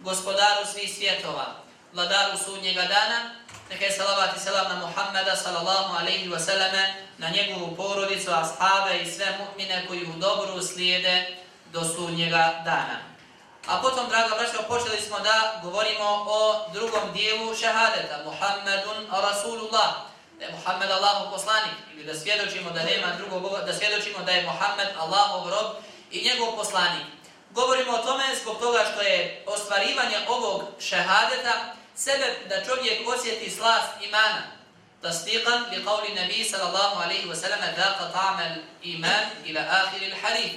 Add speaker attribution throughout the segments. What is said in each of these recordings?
Speaker 1: gospodaru svih svjetova, vladaru sudnjega dana, neka je salavat i selam na Muhammeda sallallahu alaihi wa sallame, na njegovu porodicu, ashabe i sve mu'mine koji u dobru slijede do sudnjega dana. A potom, draga braćo, počeli smo da govorimo o drugom dijelu šehadeta, Muhammedun Rasulullah, da je Muhammed Allahov poslanik, ili da svjedočimo da nema drugog, da svjedočimo da je Muhammed Allahov rob i njegov poslanik. Govorimo o tome zbog toga što je ostvarivanje ovog šehadeta sebe da čovjek osjeti slast imana. Tasdiqan li qavli nabi sallallahu alaihi wa sallam daqa ta'mal iman ila ahir il harif.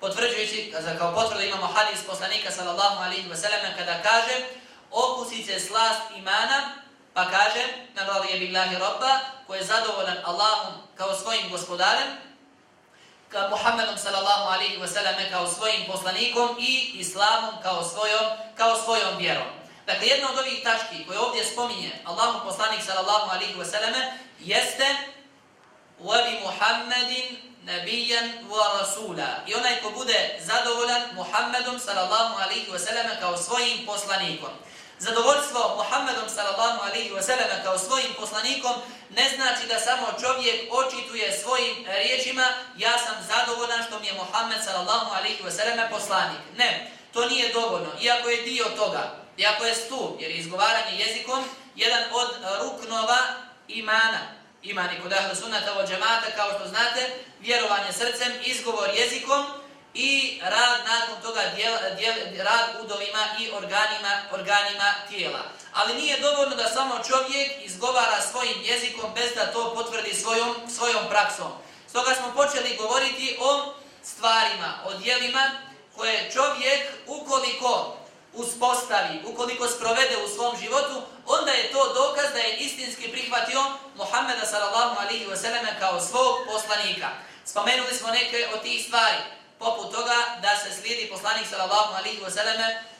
Speaker 1: Potvrđujući, kao potvrdu imamo hadis poslanika sallallahu alaihi wa sallam kada kaže okusit će slast imana pa kaže na radi je billahi robba koji je zadovoljan Allahom kao svojim gospodarem ka Muhammedom sallallahu alejhi ve sellem kao svojim poslanikom i islamom kao svojom kao svojom vjerom. Dakle jedna od ovih tački koje ovdje spominje Allahu poslanik sallallahu alejhi ve selleme jeste voli Muhammedin nabijan wa rasula. I onaj ko bude zadovoljan Muhammedom sallallahu alejhi ve selleme kao svojim poslanikom. Zadovoljstvo Muhammedom sallallahu alaihi wa sallam kao svojim poslanikom ne znači da samo čovjek očituje svojim riječima ja sam zadovoljan što mi je Muhammed sallallahu alaihi wa sallam poslanik. Ne, to nije dovoljno. Iako je dio toga, iako je stup, jer je izgovaranje jezikom jedan od ruknova imana. Imani kod ahlu sunnata od džemata, kao što znate, vjerovanje srcem, izgovor jezikom, i rad nakon toga djel, djel, rad udovima i organima, organima tijela. Ali nije dovoljno da samo čovjek izgovara svojim jezikom bez da to potvrdi svojom, svojom praksom. Stoga smo počeli govoriti o stvarima, o dijelima koje čovjek ukoliko uspostavi, ukoliko sprovede u svom životu, onda je to dokaz da je istinski prihvatio Muhammeda sallallahu alihi wasallam kao svog poslanika. Spomenuli smo neke od tih stvari poput toga da se slijedi poslanik sallallahu alaihi wa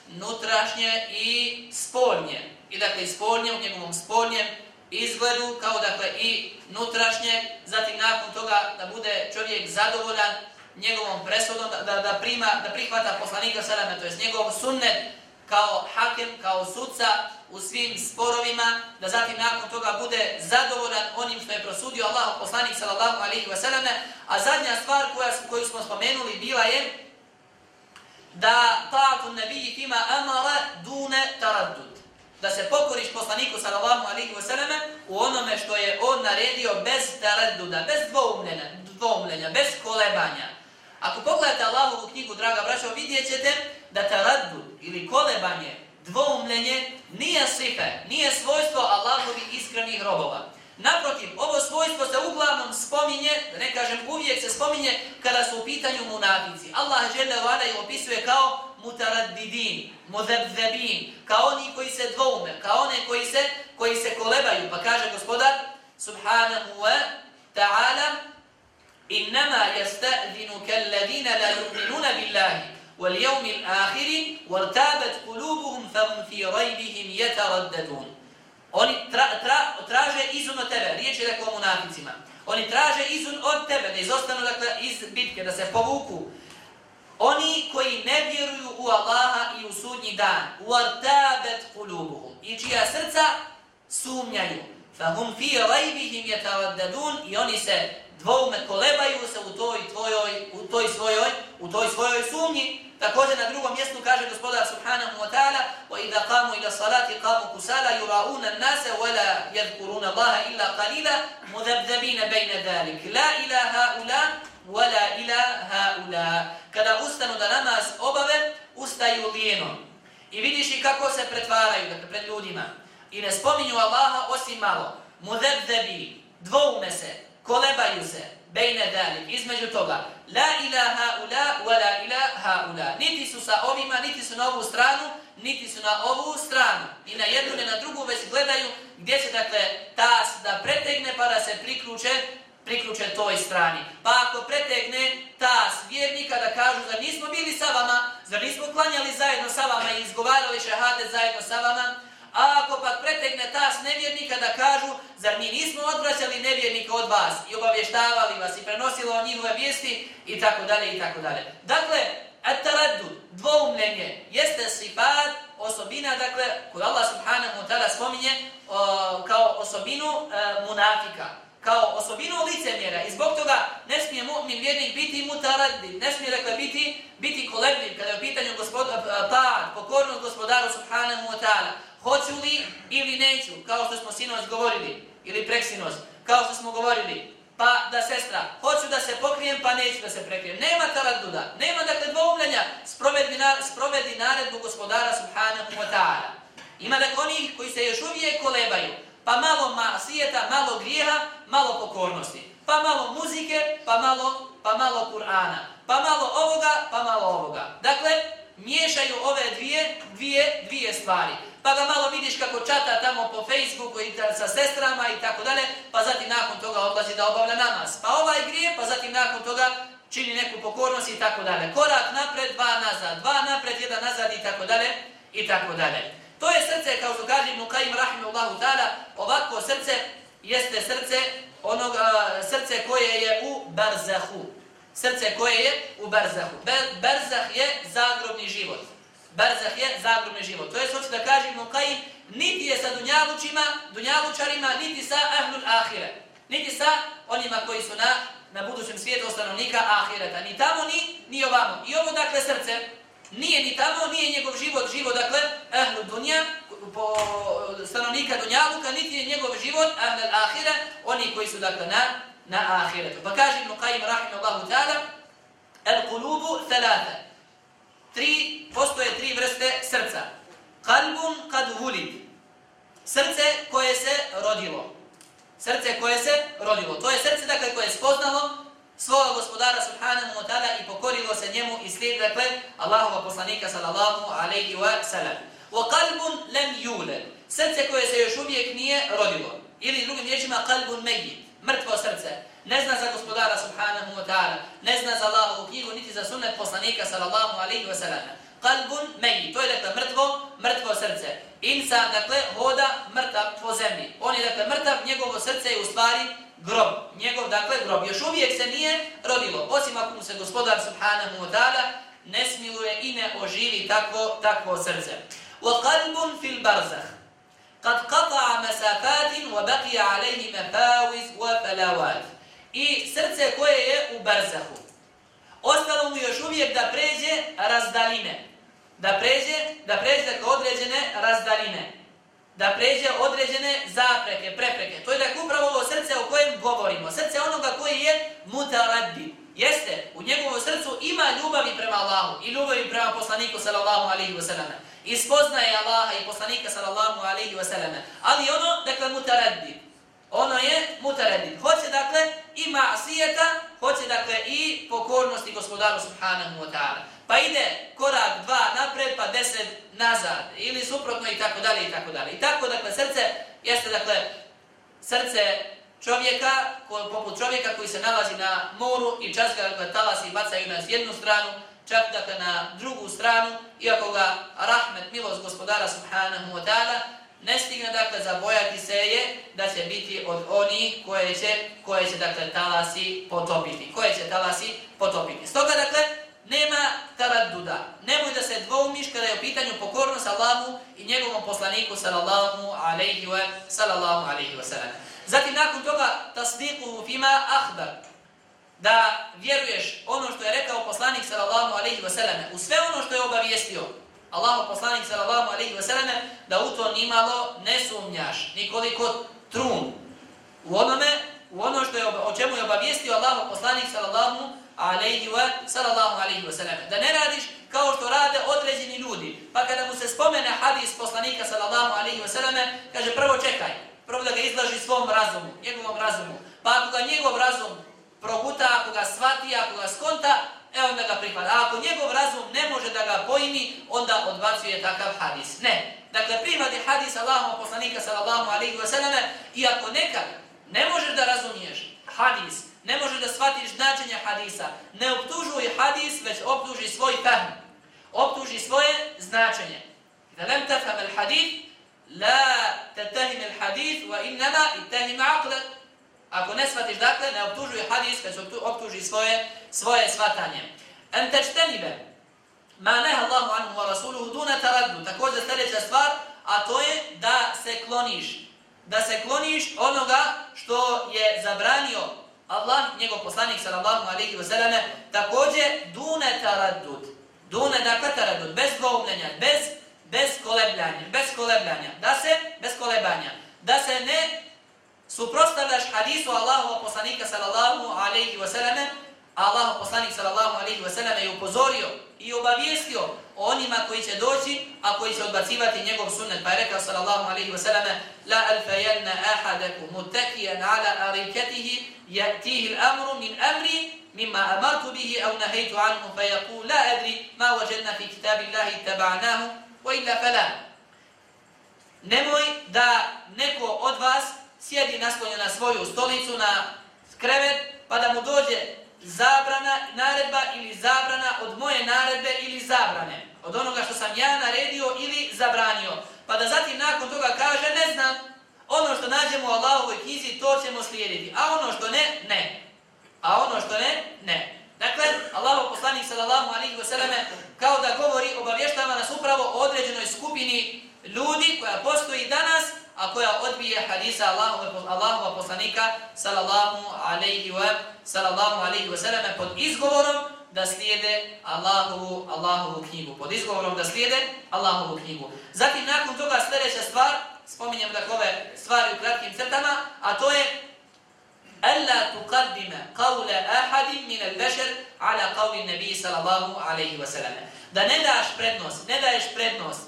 Speaker 1: nutrašnje i spolnje. I dakle, spolnje u njegovom spolnjem izgledu, kao dakle i nutrašnje, zatim nakon toga da bude čovjek zadovoljan njegovom presudom, da, da, da, prima, da prihvata poslanika sallallahu to je njegov sunnet kao hakem, kao sudca u svim sporovima, da zatim nakon toga bude zadovoljan onim što je prosudio Allah poslanik sallallahu alaihi wa sallam. A zadnja stvar koja, koju smo spomenuli bila je da ta'atu nebiji fima amara dune taraddud. Da se pokoriš poslaniku sallallahu alaihi wa sallam u onome što je on naredio bez taradduda, bez dvoumljenja, dvoumljenja bez kolebanja. Ako pogledate Allahovu knjigu, draga braćo, vidjet ćete da taraddu ili kolebanje dvoumljenje nije sihe, nije svojstvo Allahovi iskrenih robova. Naprotiv, ovo svojstvo se uglavnom spominje, da ne kažem uvijek se spominje, kada su u pitanju munafici. Allah žele vada i opisuje kao mutaraddidin, mudabdabin, kao oni koji se dvoume, kao one koji se, koji se kolebaju. Pa kaže gospodar, subhanahu wa ta'ala, innama jesta'dinu kalladina la yu'minuna billahi, واليوم الآخر وارتابت قلوبهم فهم في ريبهم يترددون Oni tra, tra, traže izun od tebe, riječ je dakle o munaficima. Oni traže izun od tebe, da izostanu dakle, iz bitke, da se povuku. Oni koji ne vjeruju u Allaha i u sudnji dan, u artabet kulubuhum, i čija srca sumnjaju, fahum fi rajbihim yataraddadun i oni se dvoume kolebaju se u toj tvojoj u toj svojoj u toj svojoj sumnji. Također na drugom mjestu kaže gospodar subhanahu wa ta'ala wa idha qamu ila salati qamu kusala yura'una an-nasa wa la yadhkuruna Allaha illa qalila mudhabdhabina bayna dhalik. La ilaha ula wa la ilaha ula. Kada ustanu da namaz obave ustaju lijeno i vidiš i kako se pretvaraju dakle pred ljudima i ne spominju Allaha osim malo. Mudebdebi, dvoume se, kolebaju se, bejne dalik, između toga. La ilaha ula, wa la ilaha ula. Niti su sa ovima, niti su na ovu stranu, niti su na ovu stranu. I na jednu, ne na drugu, već gledaju gdje se, dakle, tas da pretegne pa da se priključe, priključe toj strani. Pa ako pretegne tas vjernika da kažu da nismo bili sa vama, da nismo klanjali zajedno sa vama i izgovarali šehade zajedno sa vama, A ako pak pretegne tas nevjernika da kažu, zar mi nismo odvraćali nevjernika od vas i obavještavali vas i prenosilo o njihove vijesti i tako dalje i tako dalje. Dakle, at-taraddu, dvoumljenje, jeste sifat, osobina, dakle, koju Allah subhanahu wa ta'ala spominje o, kao osobinu e, munafika, kao osobinu licemjera. I zbog toga ne smije mu, biti ne smije, dakle, biti, biti kolebljiv kada je u pitanju gospod, eh, pokornost gospodaru subhanahu wa ta'ala. Hoću li ili neću, kao što smo sinoć govorili, ili preksinoć, kao što smo govorili, pa da sestra, hoću da se pokrijem, pa neću da se prekrijem. Nema taradduda, nema dakle dvoumljanja, sprovedi, na, sprovedi naredbu gospodara subhanahu wa ta'ala. Ima dakle onih koji se još uvijek kolebaju, pa malo masijeta, malo grijeha, malo pokornosti, pa malo muzike, pa malo, pa malo Kur'ana, pa malo ovoga, pa malo ovoga. Dakle, miješaju ove dvije, dvije, dvije stvari pa ga malo vidiš kako čata tamo po Facebooku i sa sestrama i tako dalje, pa zatim nakon toga odlazi da obavlja namaz. Pa ovaj grije, pa zatim nakon toga čini neku pokornost i tako dalje. Korak napred, dva nazad, dva napred, jedan nazad i tako dalje i tako dalje. To je srce, kao što kaže Mukaim Rahimullahu ta'ala, ovako srce jeste srce onog a, srce koje je u barzahu. Srce koje je u barzahu. Barzah je zagrobni život. Barzah je zagrobni život. To je hoće da kaže Ibn niti je sa dunjavučima, dunjavučarima, niti sa ahlul ahire. Niti sa onima koji su na, na budućem svijetu stanovnika ahireta. Ni tamo, ni, ni ovamo. I ovo, dakle, srce, nije ni tamo, nije njegov život, život, dakle, ahlu dunja, po stanovnika dunjaluka, niti je njegov život, ahlel ahire, oni koji su, dakle, na, na ahiretu. Pa kaže Ibn Qajim, rahimahullahu ta'ala, el-kulubu thalata. tri, postoje tri vrste srca. Kalbun kad vulid. Srce koje se rodilo. Srce koje se rodilo. To je srce dakle, koje je spoznalo svoga gospodara subhanahu wa ta'ala i pokorilo se njemu i slijed, dakle, Allahova poslanika sallallahu alaihi wa sallam. وَقَلْبٌ لَمْ يُولَدْ. Srce koje se još uvijek nije rodilo. Ili drugim riječima قَلْبٌ مَيِّد Mrtvo srce ne zna za gospodara subhanahu wa ta'ala, ne zna za Allahovu knjigu, niti za sunnet poslanika sallallahu alaihi wa sallam. قَلْبٌ مَيِّد to je dakle mrtvo, mrtvo srce. Insan, dakle, hoda mrtav po zemlji. On je dakle mrtav, njegovo srce je u stvari grob. Njegov, dakle, grob. Još uvijek se nije rodilo, osim ako mu se gospodar subhanahu wa ta'ala ne smiluje i ne oživi takvo, takvo srce. وقلب في البرزخ قد قطع مسافات وبقي عليه مفاوز وفلاوات اي i srce koje je u Barzahu. Ostalo mu još uvijek da pređe razdaline. Da pređe, da pređe dakle određene razdaline. Da pređe određene zapreke, prepreke. To je dakle upravo ovo srce o kojem govorimo. Srce onoga koji je mutaraddi. Jeste, u njegovom srcu ima ljubavi prema Allahu i ljubavi prema poslaniku sallallahu alaihi wa sallam. I spoznaje Allaha i poslanika sallallahu alaihi wa sallam. Ali ono, dakle, mutaraddi. Ono je mutaraddi. Hoće, dakle, i ma'asijeta, hoće dakle i pokornosti gospodaru subhanahu wa ta'ala. Pa ide korak dva napred, pa deset nazad, ili suprotno i tako dalje i tako dalje. I tako dakle srce jeste dakle srce čovjeka, poput čovjeka koji se nalazi na moru i čas ga dakle, talasi i bacaju na jednu stranu, čak dakle na drugu stranu, iako ga rahmet, milost gospodara subhanahu wa ta'ala ne stigne, dakle, zabojati se je da će biti od onih koje će, koje će dakle, talasi potopiti. Koje će talasi potopiti. Stoga, dakle, nema taradduda. Nemoj da se dvoumiš kada je u pitanju pokornost Allahu i njegovom poslaniku sallallahu alaihi wa sallallahu alaihi wa sallam. Zatim, nakon toga, tasdiku fima ahbar. Da vjeruješ ono što je rekao poslanik sallallahu alejhi ve selleme, U sve ono što je obavijestio. Allahu poslanik sallallahu alejhi ve selleme da u to nimalo ne sumnjaš. Nikoliko trun. U onome u ono što je o čemu je obavijestio Allahu poslanik sallallahu alejhi ve sallallahu alejhi ve selleme da ne radiš kao što rade određeni ljudi. Pa kada mu se spomene hadis poslanika sallallahu alejhi ve selleme kaže prvo čekaj prvo da ga izlaži svom razumu njegovom razumu pa ako ga njegov razum proguta ako ga shvati ako ga skonta e onda ga pripada. A ako njegov razum ne može da ga pojmi, onda odbacuje takav hadis. Ne. Dakle, prihvati hadis Allahom poslanika sallallahu alaihi wa sallame i ako nekad ne možeš da razumiješ hadis, ne možeš da shvatiš značenje hadisa, ne optužuj hadis, već optuži svoj fahm. Optuži svoje značenje. Da lem tafham el hadith, la tatahim al hadith, wa innama ittahim aqlat. Ako ne shvatiš dakle, ne optužuje hadis, već optuži svoje, svoje shvatanje. En tečtenibe, ma neha Allahu anhu wa rasuluhu duna taraddu. Također sljedeća stvar, a to je da se kloniš. Da se kloniš onoga što je zabranio Allah, njegov poslanik sallallahu alaihi wa sallame, također dune taraddud. Dune dakle taraddud, bez dvoumljenja, bez, bez kolebljanja, bez kolebljanja. Da se, bez kolebanja. Da se ne suprostavljaš hadisu Allahova poslanika sallallahu alaihi wa sallam, Allah poslanik sallallahu alaihi wasallam je upozorio i obavijestio onima koji će doći, a koji će odbacivati njegov sunnet. Pa je rekao sallallahu alaihi wasallam, La alfajanna ahadaku mutakijan ala arikatihi, ja'tihi l'amru min amri, mimma amartu bihi au nahejtu anhu, fa yaku, la adri ma wajadna fi kitabi Allahi taba'nahu, وَإِلَّا فَلَا fala. Nemoj da neko od vas sjedi naslonjen na svoju stolicu, na krevet, pa da mu dođe zabrana, naredba ili zabrana od moje naredbe ili zabrane. Od onoga što sam ja naredio ili zabranio. Pa da zatim nakon toga kaže, ne znam, ono što nađemo u Allahovoj knjizi, to ćemo slijediti. A ono što ne, ne. A ono što ne, ne. Dakle, Allahov poslanik sallallahu alaihi wa sallam kao da govori, obavještava nas upravo o određenoj skupini ljudi koja postoji danas, a koja odbije hadisa Allahova, Allahova poslanika sallallahu alaihi wa sallallahu alaihi wa sallam pod izgovorom da slijede Allahovu, Allahovu knjigu. Pod izgovorom da slijede Allahovu knjigu. Zatim nakon toga sljedeća stvar, spominjem da ove stvari u kratkim crtama, a to je ألا تقدم قول أحد من البشر على قول النبي صلى الله عليه وسلم da ne daš prednost, ne daješ prednost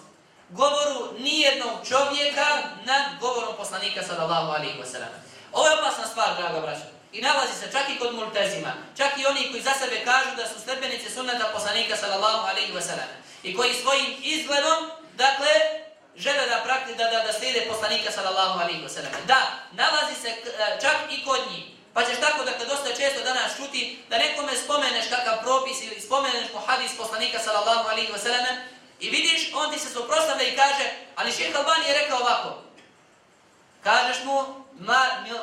Speaker 1: govoru nijednog čovjeka nad govorom poslanika sallallahu alaihi wa sallam. Ovo je opasna stvar, draga braća. I nalazi se čak i kod multezima, čak i oni koji za sebe kažu da su sledbenici sunnata poslanika sallallahu alaihi wa sallam. I koji svojim izgledom, dakle, žele da prakti, da, da, da slijede poslanika sallallahu alaihi wa sallam. Da, nalazi se eh, čak i kod njih. Pa ćeš tako, dakle, dosta često danas čuti da nekome spomeneš kakav propis ili spomeneš mu hadis poslanika sallallahu alaihi wa sallam, I vidiš, on ti se suprostavlja i kaže, ali šeht Albani je rekao ovako. Kažeš mu,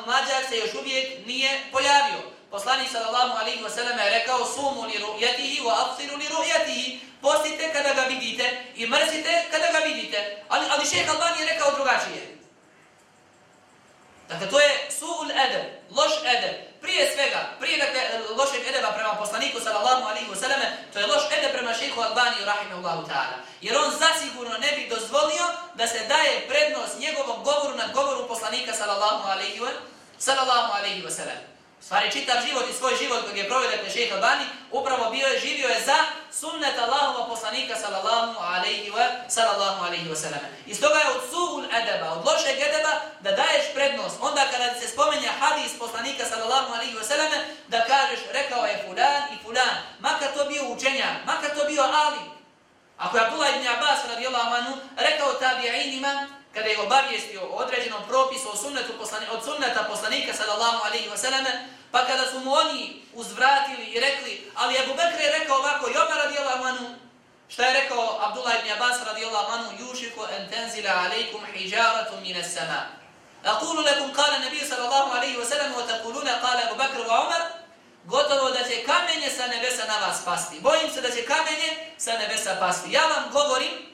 Speaker 1: mlađak se još uvijek nije pojavio. Poslanik sallallahu alaihi wa sallam je rekao, sumu li ru'jatihi wa absiru li ru'jatihi. Postite kada ga vidite i mrzite kada ga vidite. Ali, ali šeht Albani je rekao drugačije. Dakle, to je su'ul edeb, loš edeb. Prije svega, prije dakle, lošeg edeba prema poslaniku sallallahu alaihi wa sallam, to je loš edeb prema šeikhu Albani rahimahullahu ta'ala. Jer on zasigurno ne bi dozvolio da se daje prednost njegovom govoru nad govoru poslanika sallallahu alaihi wa sallam. Stvari čitav život i svoj život kojeg je provio dakle šeha Bani, upravo bio je, živio je za sunnet Allahova poslanika sallallahu alaihi wa sallallahu alaihi wa sallam. I stoga je od suhul edeba, od lošeg edeba, da daješ prednost. Onda kada se spomenja hadis poslanika sallallahu alaihi wa sallam, da kažeš rekao je fulan i fulan, makar to bio učenja, makar to bio ali. Ako je Abdullah ibn Abbas radijallahu anhu rekao tabi'inima, kada je obavijestio o određenom propisu o sunnetu poslani, od sunneta poslanika sallallahu alaihi wa sallam, pa kada su mu oni uzvratili i rekli, ali Abu Bekr je rekao ovako, i Omer radijallahu anhu, Šta je rekao Abdullah ibn Abbas radijallahu anhu jušiku en tenzila alaikum hijaratu min as-sama. Aqulu lakum kala nabi sallallahu alaihi wa sallam wa taquluna kala Abu Bakr wa Umar gotovo da će kamenje sa nebesa na vas pasti. Bojim se da će kamenje sa nebesa pasti. Ja vam govorim,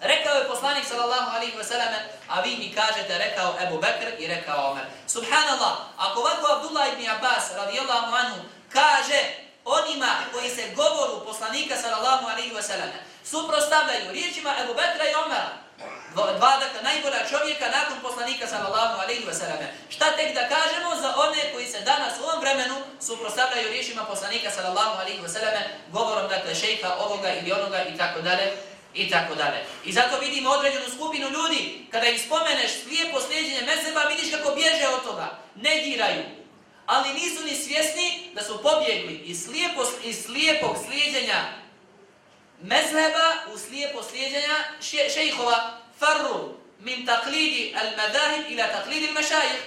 Speaker 1: rekao je poslanik sallallahu alaihi wa sallam, a vi mi kažete rekao Ebu Bekr i rekao Omer. Subhanallah, ako ovako Abdullah ibn Abbas radijallahu anhu kaže onima koji se govoru poslanika sallallahu alaihi wa sallam suprostavljaju riječima Ebu Bekra i Omera, dva dakle najbolja čovjeka nakon poslanika sallallahu alejhi ve sallam. Šta tek da kažemo za one koji se danas u ovom vremenu suprotstavljaju riječima poslanika sallallahu alejhi ve sallam, govorom dakle šejka ovoga ili onoga i tako dalje i tako dalje. I zato vidimo određenu skupinu ljudi kada ih spomeneš lijepo sljeđenje mezheba, vidiš kako bježe od toga, negiraju. Ali nisu ni svjesni da su pobjegli iz, slijepo, iz slijepog slijedjenja mezheba u slijepo slijedjenja šejhova farru min taklidi al-madahib ila taklidi al mešajih.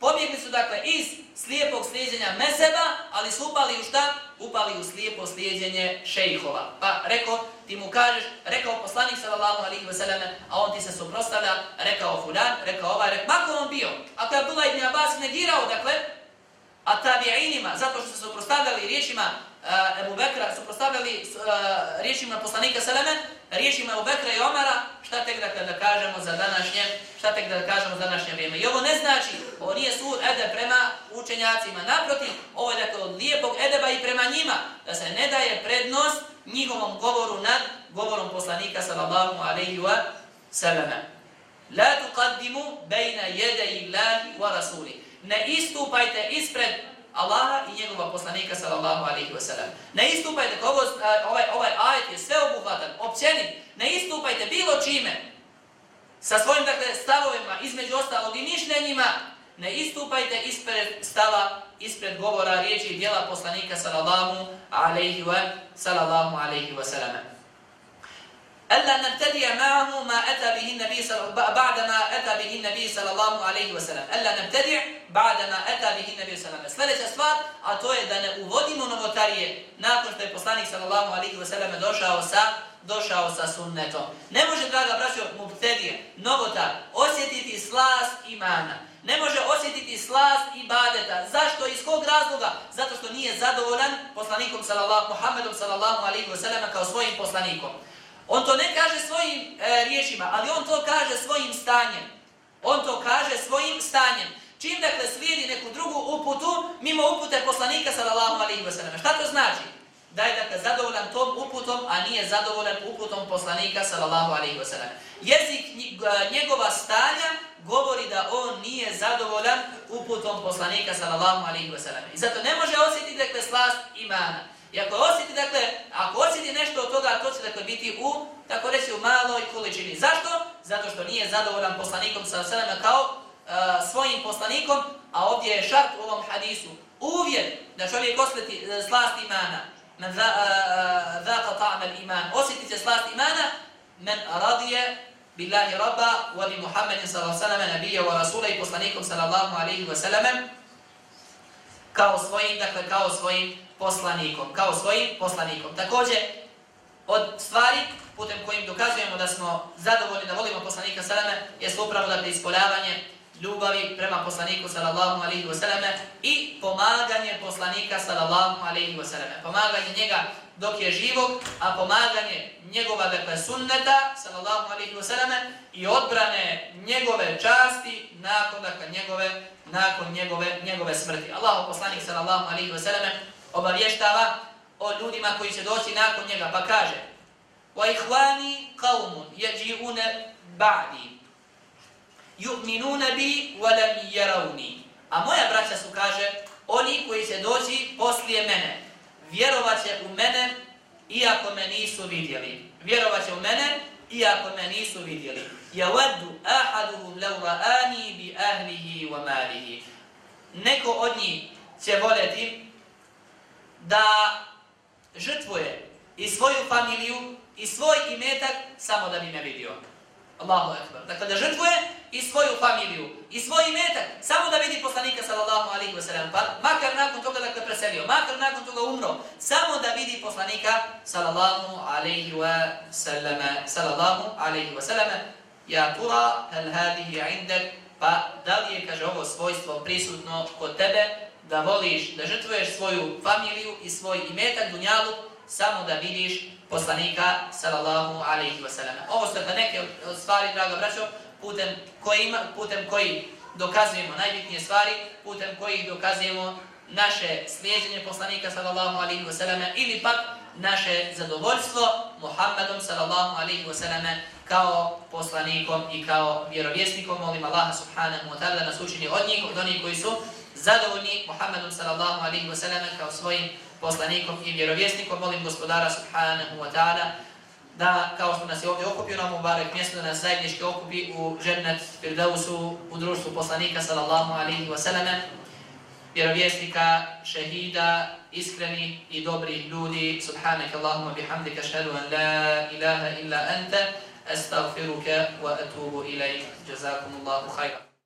Speaker 1: Pobjegli su dakle iz slijepog slijedjenja mezheba, ali su upali u šta? Upali u slijepo slijedjenje šejhova. Pa rekao, ti mu kažeš, rekao poslanik sallallahu alihi wasallam, a on ti se suprostavlja, rekao fulan, rekao ovaj, rekao, mako on bio? Ako je Abdullah ibn Abbas negirao, dakle, a tabi'inima, zato što se suprostavljali riječima uh, Ebu Bekra, suprostavljali uh, riječima poslanika Seleme, riječima Ebu Bekra i Omara, šta tek da, kada kažemo za današnje, šta tek da kažemo za današnje vrijeme. I ovo ne znači, ovo nije sud ede prema učenjacima, naprotiv, ovo je dakle od lijepog edeba i prema njima, da se ne daje prednost njihovom govoru nad govorom poslanika sallallahu alaihi wa sallam. La tuqaddimu bejna jede illahi wa rasuli. Ne istupajte ispred Allaha i njegova poslanika sallallahu alaihi wa sallam. Ne istupajte, ovo, ovaj, ovaj ajet je sve obuhvatan, općenit, ne istupajte bilo čime sa svojim dakle, stavovima, između ostalog i mišljenjima, ne istupajte ispred stava, ispred govora, riječi i dijela poslanika sallallahu alaihi wa sallallahu alaihi wa sallam. ألا نبتدي معه ما أتى به النبي صلى بعد ما أتى به النبي صلى الله عليه وسلم ألا نبتدع بعد ما أتى به النبي صلى الله عليه وسلم Sljedeća stvar, a to je da ne uvodimo novotarije nakon što je poslanik sallallahu alejhi ve sellem došao sa došao sa sunnetom. Ne može draga braćo mubtedije, novotar osjetiti slast imana. Ne može osjetiti slast ibadeta. Zašto? Iz kog razloga? Zato što nije zadovoljan poslanikom sallallahu Muhammedom sallallahu alejhi ve sellem kao svojim poslanikom. On to ne kaže svojim e, riječima, ali on to kaže svojim stanjem. On to kaže svojim stanjem. Čim dakle slijedi neku drugu uputu, mimo upute poslanika sallallahu alaihi wa sallam. Šta to znači? Da je dakle zadovoljan tom uputom, a nije zadovoljan uputom poslanika sallallahu alaihi wa sallam. Jezik e, njegova stanja govori da on nije zadovoljan uputom poslanika sallallahu alaihi wa sallam. I zato ne može osjetiti dakle slast imana. I ako osjeti, dakle, ako osjeti nešto od toga, to će dakle biti u, tako reći, u maloj količini. Zašto? Zato što nije zadovoljan poslanikom sa selema kao e, svojim poslanikom, a ovdje je šart u ovom hadisu. Uvjet da čovjek osjeti e, slast imana, men dhaka uh, e, e, ta'mel iman, osjeti se slast imana, men radije billahi rabba, wa bi Muhammedin sallallahu sallam, nabija wa rasula i poslanikom sallallahu alaihi wa sallam, kao svojim, dakle, kao svojim poslanikom, kao svojim poslanikom. Također, od stvari putem kojim dokazujemo da smo zadovoljni da volimo poslanika Saleme, je upravo da dakle, ispoljavanje ljubavi prema poslaniku sallallahu alaihi wasallam i pomaganje poslanika sallallahu alaihi wasallam. Pomaganje njega dok je živog, a pomaganje njegova dakle sunneta sallallahu alaihi wasallam i odbrane njegove časti nakon dakle njegove nakon njegove njegove smrti. Allahu poslanik sallallahu alaihi wasallam obavještava o ljudima koji će doći nakon njega, pa kaže وَإِخْوَانِي قَوْمٌ يَجِعُونَ بَعْدِي يُؤْمِنُونَ بِي وَلَمْ يَرَوْنِي A moja braća su, kaže, oni koji će doći poslije mene, vjerovat će u mene, iako me nisu vidjeli. Vjerovat će u mene, iako me nisu vidjeli. يَوَدُّ أَحَدُهُمْ لَوْ رَآنِي بِأَهْلِهِ وَمَالِهِ Neko od njih će voljeti da žrtvuje i svoju familiju i svoj imetak samo da bi me vidio. Allahu ekber. Dakle, da žrtvuje i svoju familiju i svoj imetak samo da vidi poslanika sallallahu alaihi wa sallam. Pa makar nakon toga dakle, preselio, makar nakon toga umro, samo da vidi poslanika sallallahu alaihi wa sallam. sallallahu alaihi wa sallam. ja tura, hel hadihi indak, pa da li je, kaže, ovo svojstvo prisutno kod tebe, da voliš, da žrtvuješ svoju familiju i svoj imetak dunjalu, samo da vidiš poslanika sallallahu alaihi wa sallam. Ovo su dakle neke od stvari, draga braćo, putem koji, putem koji dokazujemo najbitnije stvari, putem koji dokazujemo naše slijedjenje poslanika sallallahu alaihi wa sallam ili pak naše zadovoljstvo Muhammedom sallallahu alaihi wa sallam kao poslanikom i kao vjerovjesnikom. Molim Allaha subhanahu wa ta'ala da nas učini od njih, od onih koji su zadovoljni Muhammedom sallallahu alaihi wa sallam kao svojim poslanikom i vjerovjesnikom. Molim gospodara subhanahu wa ta'ala da, kao što nas je ovdje okupio na Mubarek mjesto, da nas zajednički okupi u žennet Firdausu, u društvu poslanika sallallahu alaihi wa sallam, vjerovjesnika, šehida, iskreni i dobri ljudi. Subhanak Allahumma bihamdika šhedu an la ilaha illa anta, astaghfiruka wa إليك جزاكم الله خيرا